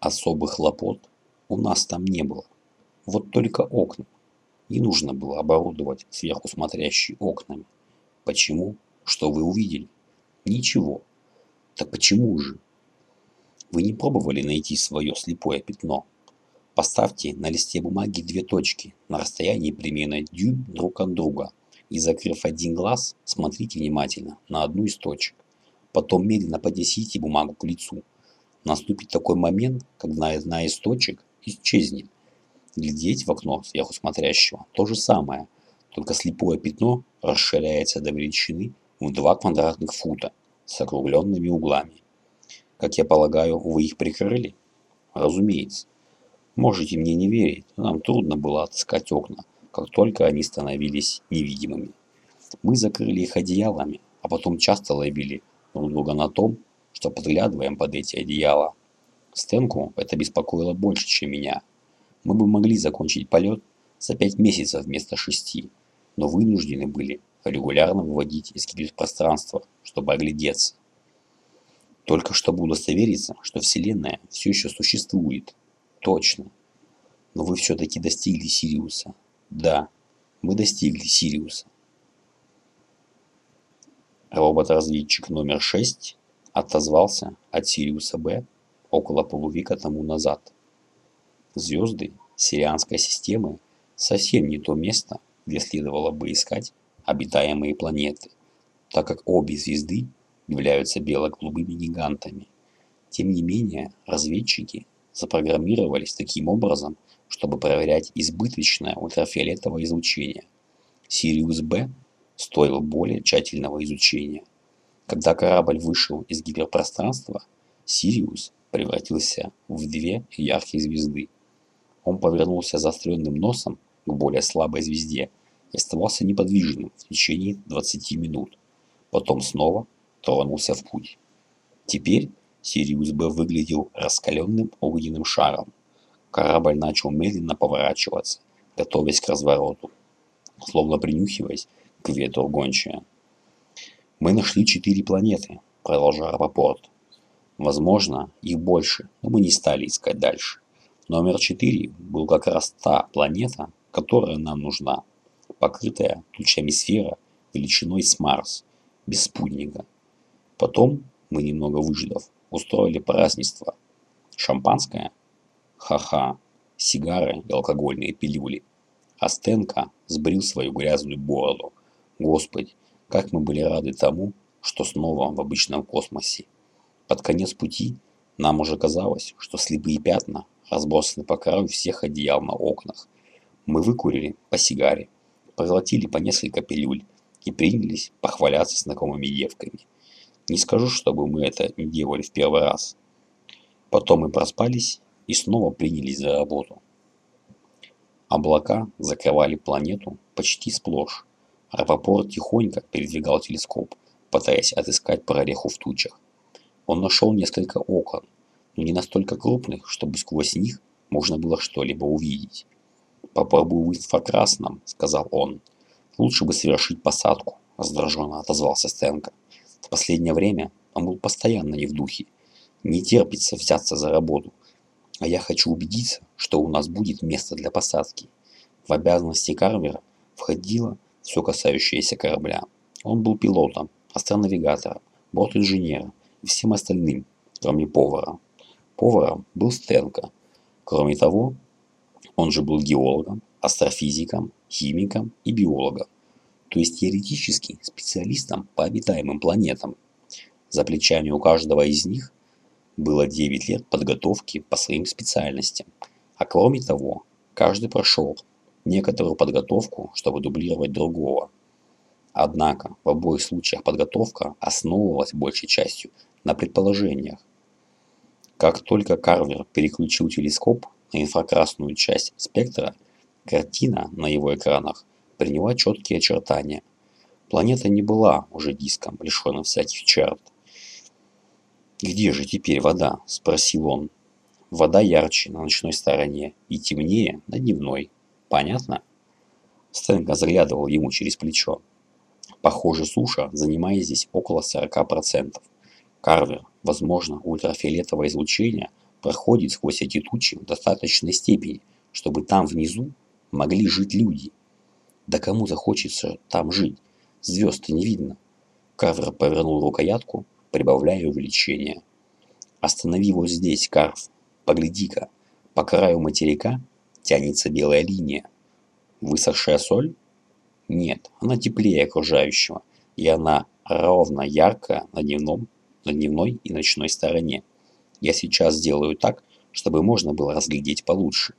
Особых хлопот у нас там не было. Вот только окна. Не нужно было оборудовать сверху смотрящие окнами. Почему? Что вы увидели? Ничего. Так почему же? Вы не пробовали найти свое слепое пятно? Поставьте на листе бумаги две точки на расстоянии примерно дюйм друг от друга и закрыв один глаз, смотрите внимательно на одну из точек. Потом медленно поднесите бумагу к лицу. Наступит такой момент, когда одна из точек исчезнет. Глядеть в окно сверху смотрящего то же самое, только слепое пятно расширяется до величины в 2 квадратных фута с округленными углами. Как я полагаю, вы их прикрыли? Разумеется. Можете мне не верить, нам трудно было отыскать окна, как только они становились невидимыми. Мы закрыли их одеялами, а потом часто ловили друг друга на том, что подглядываем под эти одеяла. Стенку это беспокоило больше, чем меня. Мы бы могли закончить полет за пять месяцев вместо шести, но вынуждены были регулярно выводить из киберпространства, чтобы оглядеться. Только чтобы удостовериться, что Вселенная все еще существует. Точно. Но вы все-таки достигли Сириуса. Да, мы достигли Сириуса. Робот-разведчик номер 6 отозвался от Сириуса Б около полувека тому назад. Звезды Сирианской системы совсем не то место, где следовало бы искать обитаемые планеты, так как обе звезды являются бело-голубыми гигантами. Тем не менее, разведчики запрограммировались таким образом, чтобы проверять избыточное ультрафиолетовое излучение. Сириус Б стоил более тщательного изучения. Когда корабль вышел из гиперпространства, Сириус превратился в две яркие звезды. Он повернулся заостренным носом к более слабой звезде и оставался неподвижным в течение 20 минут. Потом снова тронулся в путь. Теперь Сириус Б выглядел раскаленным огненным шаром. Корабль начал медленно поворачиваться, готовясь к развороту, словно принюхиваясь к ветру гончая. «Мы нашли четыре планеты», — продолжал Рапопорт. «Возможно, их больше, но мы не стали искать дальше. Номер четыре был как раз та планета, которая нам нужна, покрытая тучами сфера величиной с Марс, без спутника. Потом мы, немного выждав, устроили празднество. Шампанское? Ха-ха. Сигары и алкогольные пилюли. А Стенка сбрил свою грязную бороду. Господи, как мы были рады тому, что снова в обычном космосе. Под конец пути нам уже казалось, что слепые пятна разбросаны по краю всех одеял на окнах. Мы выкурили по сигаре, проглотили по несколько пилюль и принялись похваляться знакомыми девками – не скажу, чтобы мы это делали в первый раз. Потом мы проспались и снова принялись за работу. Облака закрывали планету почти сплошь. Рапопорт тихонько передвигал телескоп, пытаясь отыскать прореху в тучах. Он нашел несколько окон, но не настолько крупных, чтобы сквозь них можно было что-либо увидеть. «Попробуй в инфракрасном», — сказал он. «Лучше бы совершить посадку», — раздраженно отозвался Стенко. В последнее время он был постоянно не в духе. Не терпится взяться за работу. А я хочу убедиться, что у нас будет место для посадки. В обязанности Карвера входило все касающееся корабля. Он был пилотом, астронавигатором, борт-инженером и всем остальным, кроме повара. Поваром был Стенко. Кроме того, он же был геологом, астрофизиком, химиком и биологом то есть теоретически специалистом по обитаемым планетам. За плечами у каждого из них было 9 лет подготовки по своим специальностям. А кроме того, каждый прошел некоторую подготовку, чтобы дублировать другого. Однако в обоих случаях подготовка основывалась большей частью на предположениях. Как только Карвер переключил телескоп на инфракрасную часть спектра, картина на его экранах приняла четкие очертания. Планета не была уже диском, лишенным всяких черт. «Где же теперь вода?» – спросил он. «Вода ярче на ночной стороне и темнее на дневной. Понятно?» Стэнк заглядывал ему через плечо. Похоже, суша занимает здесь около 40%. Карвер, возможно, ультрафиолетовое излучение проходит сквозь эти тучи в достаточной степени, чтобы там внизу могли жить люди. Да кому захочется там жить? Звезд не видно. Карвер повернул рукоятку, прибавляя увеличение. Останови вот здесь, Карв. Погляди-ка. По краю материка тянется белая линия. Высохшая соль? Нет, она теплее окружающего, и она ровно яркая на дневном, на дневной и ночной стороне. Я сейчас сделаю так, чтобы можно было разглядеть получше.